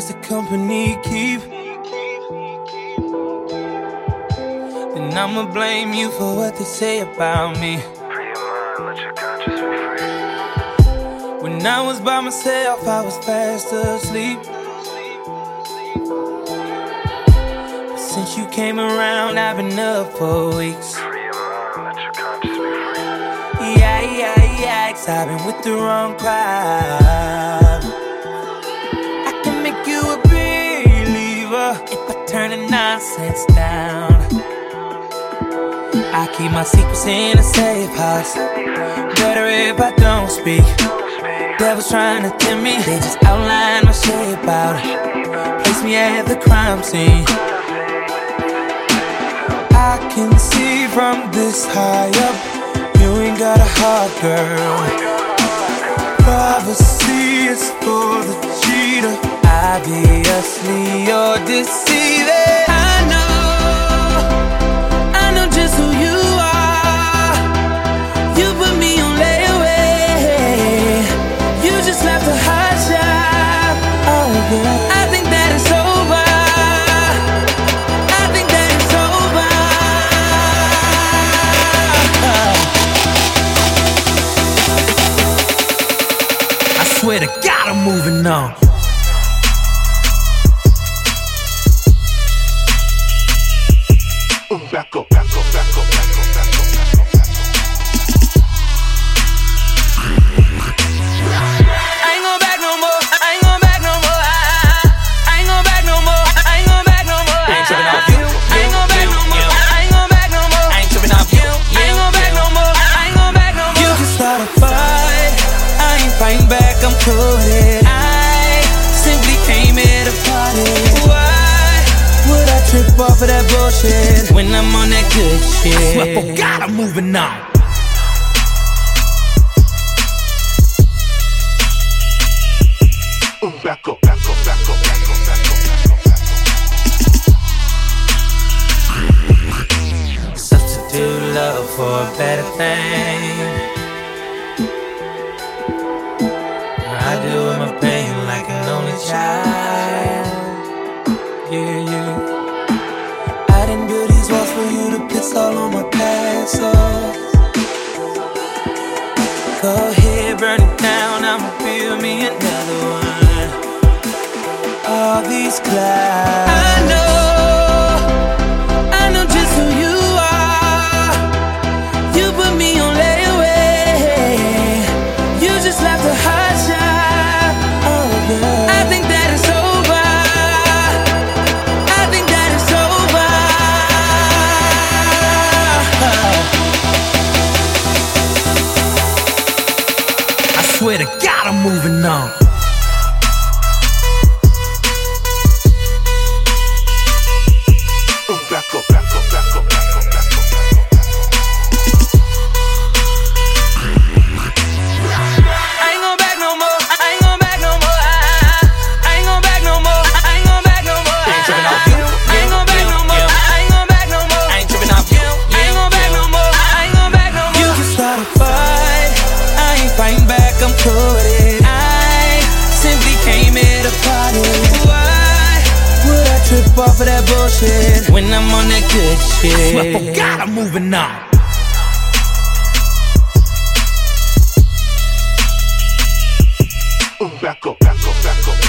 says the company keep. Then I'ma blame you for what they say about me. When I was by myself, I was fast asleep. Since you came around, I've been up for weeks. Yeah, yeah, yeah, I've been with the wrong crowd. If I turn the nonsense down. I keep my secrets in a safe house. Better if I don't speak. Devils trying to tempt me, they just outline my shape out. Place me at the crime scene. I can see from this high up, you ain't got a heart, girl. Privacy is for swear to God, I'm moving on. I ain't fighting back. I'm coded. I simply came here to party. Why would I trip off of that bullshit when I'm on that good shit? Swear for oh God, I'm moving on. up. Back up, back up, back up, back up, back up, back up, back up. Substitute love for a better thing. I know. I know just who you are. You put me on layaway. You just left a hot shot. Oh. I think that it's over. I think that it's over. I swear to God, I'm moving on. Trip off of that bullshit when I'm on that good shit? Swear for God, I'm moving on. Back up, back up, back up,